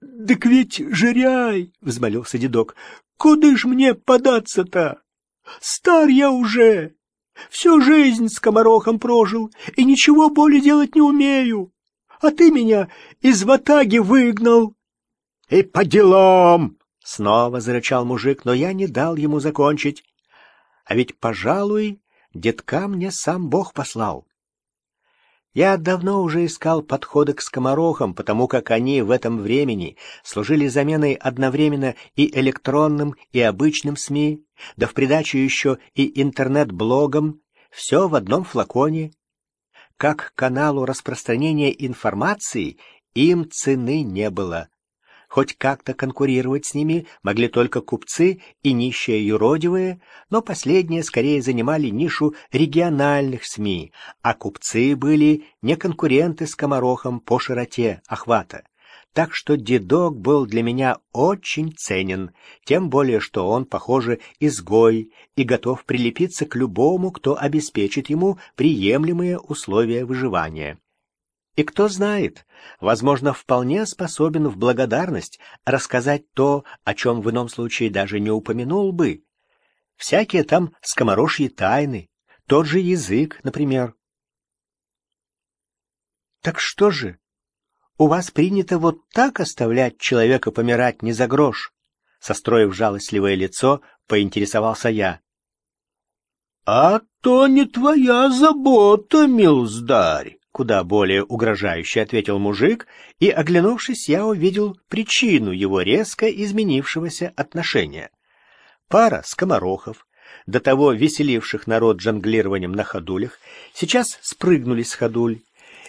— Так ведь жиряй, — взмолился дедок, — куда ж мне податься-то? Стар я уже, всю жизнь с комарохом прожил и ничего более делать не умею. А ты меня из ватаги выгнал. — И по делам! — снова зарычал мужик, но я не дал ему закончить. А ведь, пожалуй, детка мне сам Бог послал. Я давно уже искал подходы к скоморохам, потому как они в этом времени служили заменой одновременно и электронным, и обычным СМИ, да в придачу еще и интернет-блогам, все в одном флаконе. Как каналу распространения информации им цены не было. Хоть как-то конкурировать с ними могли только купцы и нищие юродивые, но последние скорее занимали нишу региональных СМИ, а купцы были не конкуренты с Комарохом по широте охвата. Так что дедок был для меня очень ценен, тем более что он, похоже, изгой и готов прилепиться к любому, кто обеспечит ему приемлемые условия выживания. И кто знает, возможно, вполне способен в благодарность рассказать то, о чем в ином случае даже не упомянул бы. Всякие там скоморожьи тайны, тот же язык, например. Так что же, у вас принято вот так оставлять человека помирать не за грош? Состроив жалостливое лицо, поинтересовался я. — А то не твоя забота, милздарь куда более угрожающе ответил мужик, и, оглянувшись, я увидел причину его резко изменившегося отношения. Пара скоморохов, до того веселивших народ жонглированием на ходулях, сейчас спрыгнули с ходуль,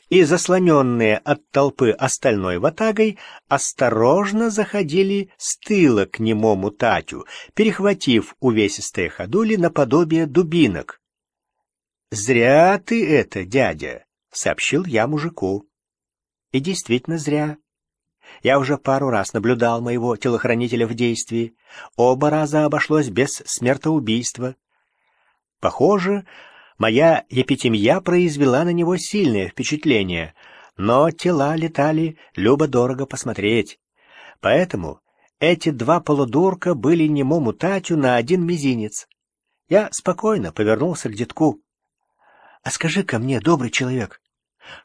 и, заслоненные от толпы остальной ватагой, осторожно заходили с тыла к немому Татю, перехватив увесистые ходули наподобие дубинок. «Зря ты это, дядя!» — сообщил я мужику. И действительно зря. Я уже пару раз наблюдал моего телохранителя в действии. Оба раза обошлось без смертоубийства. Похоже, моя епитемья произвела на него сильное впечатление, но тела летали любо-дорого посмотреть. Поэтому эти два полудурка были немому Татю на один мизинец. Я спокойно повернулся к детку. — А скажи-ка мне, добрый человек,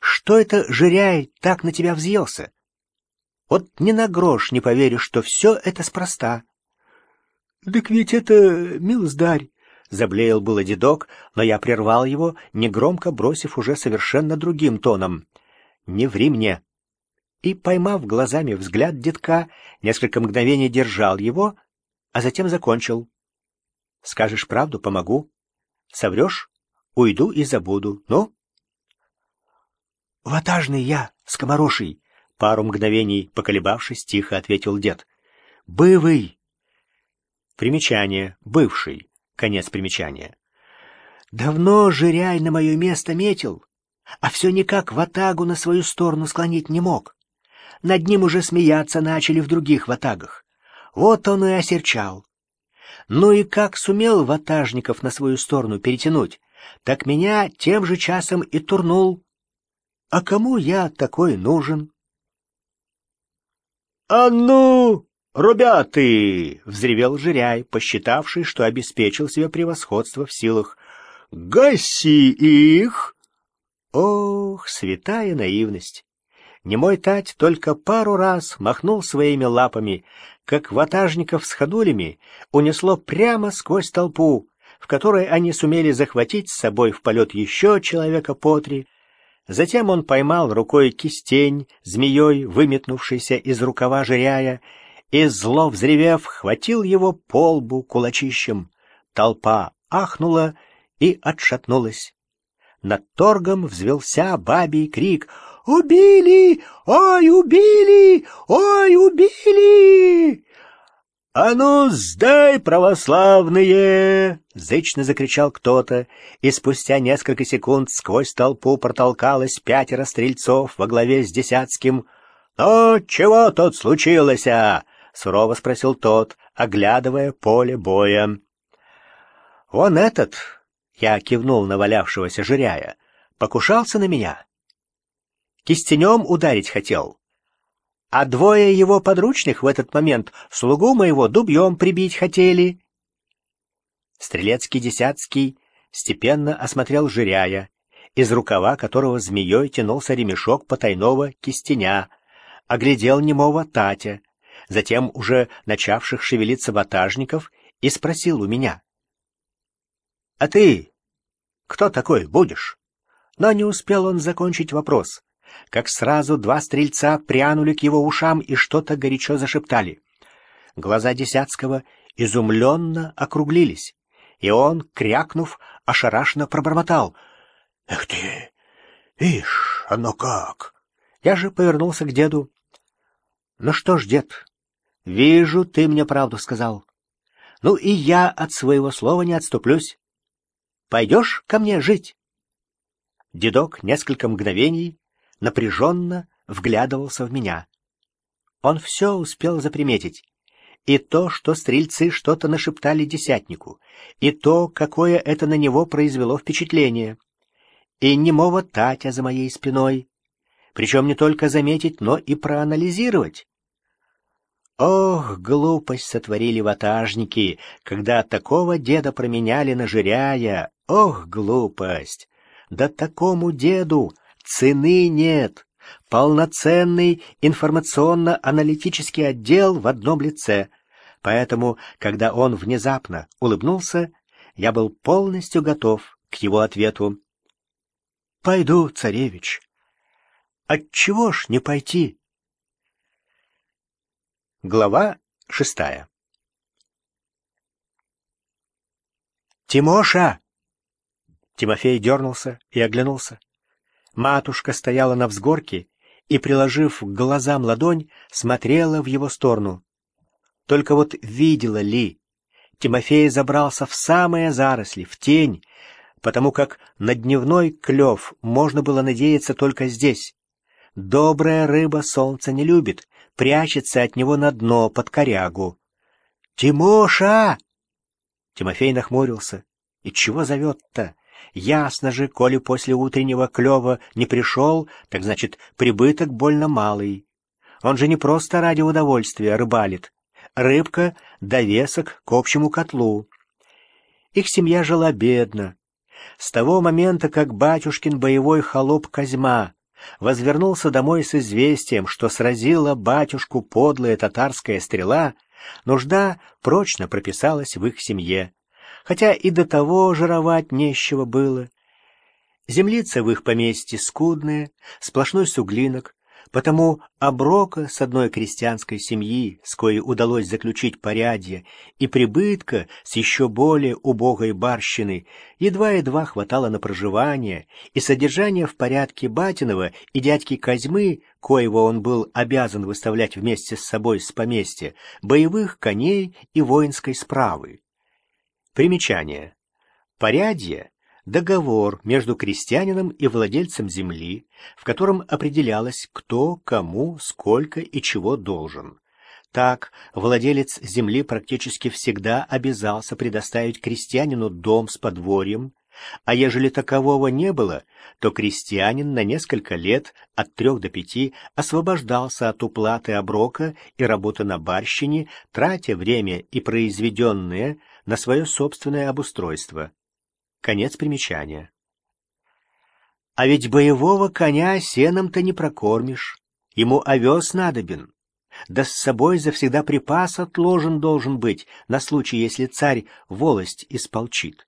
что это жиряй так на тебя взъелся? Вот ни на грош не поверишь, что все это спроста. — Так ведь это, милздарь, — заблеял было дедок, но я прервал его, негромко бросив уже совершенно другим тоном. — Не ври мне. И, поймав глазами взгляд дедка, несколько мгновений держал его, а затем закончил. — Скажешь правду — помогу. Соврешь — уйду и забуду. Ну? «Ватажный я, скомороший!» Пару мгновений поколебавшись, тихо ответил дед. «Бывый!» Примечание. Бывший. Конец примечания. «Давно жиряй на мое место метил, а все никак ватагу на свою сторону склонить не мог. Над ним уже смеяться начали в других ватагах. Вот он и осерчал. Ну и как сумел ватажников на свою сторону перетянуть, так меня тем же часом и турнул. А кому я такой нужен? — А ну, ребята! — взревел Жиряй, посчитавший, что обеспечил себе превосходство в силах. — Гаси их! Ох, святая наивность! Немой Тать только пару раз махнул своими лапами, как ватажников с ходулями унесло прямо сквозь толпу, в которой они сумели захватить с собой в полет еще человека по три, Затем он поймал рукой кистень, змеей, выметнувшийся из рукава жиряя, и, зло взревев, хватил его по лбу кулачищем. Толпа ахнула и отшатнулась. Над торгом взвелся бабий крик «Убили! Ой, убили! Ой, убили!» «А ну, сдай, православные!» — зычно закричал кто-то, и спустя несколько секунд сквозь толпу протолкалось пятеро стрельцов во главе с Десятским. «Ну, чего тут случилось, а?» — сурово спросил тот, оглядывая поле боя. «Вон этот!» — я кивнул на валявшегося жиряя. «Покушался на меня. Кистенем ударить хотел. А двое его подручных в этот момент слугу моего дубьем прибить хотели. Стрелецкий Десятский степенно осмотрел жиряя, из рукава которого змеей тянулся ремешок потайного кистеня, оглядел немого Татя, затем уже начавших шевелиться ватажников, и спросил у меня. — А ты кто такой будешь? Но не успел он закончить вопрос, как сразу два стрельца прянули к его ушам и что-то горячо зашептали. Глаза Десятского изумленно округлились, и он, крякнув, ошарашенно пробормотал. — Эх ты! Ишь, оно как! Я же повернулся к деду. — Ну что ж, дед, вижу, ты мне правду сказал. Ну и я от своего слова не отступлюсь. Пойдешь ко мне жить? Дедок несколько мгновений напряженно вглядывался в меня. Он все успел заприметить. И то, что стрельцы что-то нашептали десятнику, и то, какое это на него произвело впечатление, и немого Татя за моей спиной, причем не только заметить, но и проанализировать. Ох, глупость сотворили ватажники, когда такого деда променяли на жиряя. Ох, глупость! Да такому деду цены нет. Полноценный информационно-аналитический отдел в одном лице. Поэтому, когда он внезапно улыбнулся, я был полностью готов к его ответу. «Пойду, царевич». «Отчего ж не пойти?» Глава шестая «Тимоша!» Тимофей дернулся и оглянулся. Матушка стояла на взгорке и, приложив к глазам ладонь, смотрела в его сторону. Только вот видела ли, Тимофей забрался в самые заросли, в тень, потому как на дневной клев можно было надеяться только здесь. Добрая рыба солнца не любит, прячется от него на дно под корягу. «Тимоша!» Тимофей нахмурился. «И чего зовет-то? Ясно же, коли после утреннего клёва не пришел, так значит, прибыток больно малый. Он же не просто ради удовольствия рыбалит. Рыбка — довесок к общему котлу. Их семья жила бедно. С того момента, как батюшкин боевой холоп Козьма возвернулся домой с известием, что сразила батюшку подлая татарская стрела, нужда прочно прописалась в их семье, хотя и до того жировать нещего было. Землица в их поместье скудная, сплошной суглинок, Потому оброка с одной крестьянской семьи, с коей удалось заключить порядье, и прибытка с еще более убогой барщины, едва-едва хватало на проживание и содержание в порядке Батинова и дядьки Козьмы, коего он был обязан выставлять вместе с собой с поместья, боевых коней и воинской справы. Примечание. Порядье договор между крестьянином и владельцем земли, в котором определялось, кто, кому, сколько и чего должен. Так, владелец земли практически всегда обязался предоставить крестьянину дом с подворьем, а ежели такового не было, то крестьянин на несколько лет, от трех до пяти, освобождался от уплаты оброка и работы на барщине, тратя время и произведенное на свое собственное обустройство. Конец примечания. А ведь боевого коня сеном-то не прокормишь. Ему овес надобен. Да с собой завсегда припас отложен должен быть, на случай, если царь волость исполчит.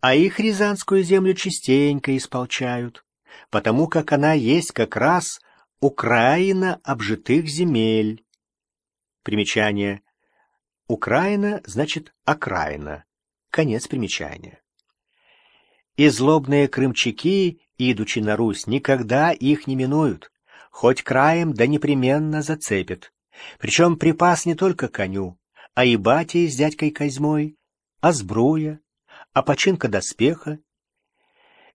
А их рязанскую землю частенько исполчают, потому как она есть как раз Украина обжитых земель. Примечание. Украина значит окраина. Конец примечания. И злобные крымчаки, идучи на Русь, никогда их не минуют, хоть краем да непременно зацепят. Причем припас не только коню, а и батей с дядькой Козьмой, а сбруя, а починка доспеха.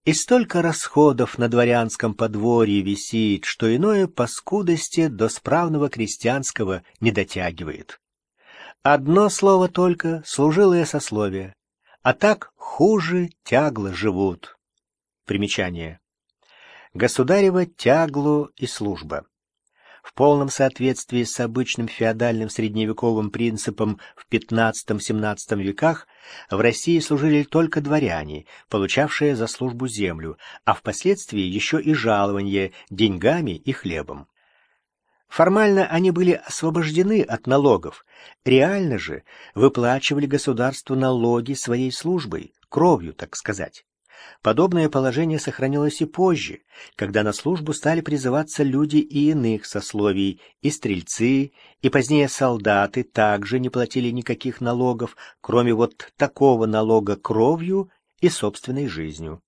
И столько расходов на дворянском подворье висит, что иное по скудости до справного крестьянского не дотягивает. Одно слово только — служилое сословие а так хуже тягло живут. Примечание. Государева тягло и служба. В полном соответствии с обычным феодальным средневековым принципом в XV-XVII веках в России служили только дворяне, получавшие за службу землю, а впоследствии еще и жалование деньгами и хлебом. Формально они были освобождены от налогов, реально же выплачивали государству налоги своей службой, кровью, так сказать. Подобное положение сохранилось и позже, когда на службу стали призываться люди и иных сословий, и стрельцы, и позднее солдаты также не платили никаких налогов, кроме вот такого налога кровью и собственной жизнью.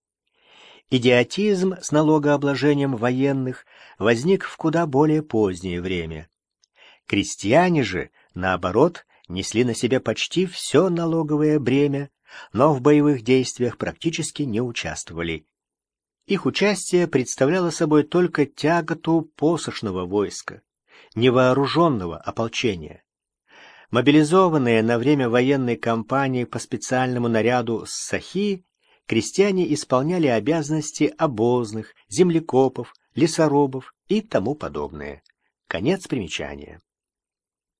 Идиотизм с налогообложением военных возник в куда более позднее время. Крестьяне же, наоборот, несли на себе почти все налоговое бремя, но в боевых действиях практически не участвовали. Их участие представляло собой только тяготу посошного войска, невооруженного ополчения. Мобилизованные на время военной кампании по специальному наряду с Сахи, крестьяне исполняли обязанности обозных, землекопов, лесорубов и тому подобное. Конец примечания.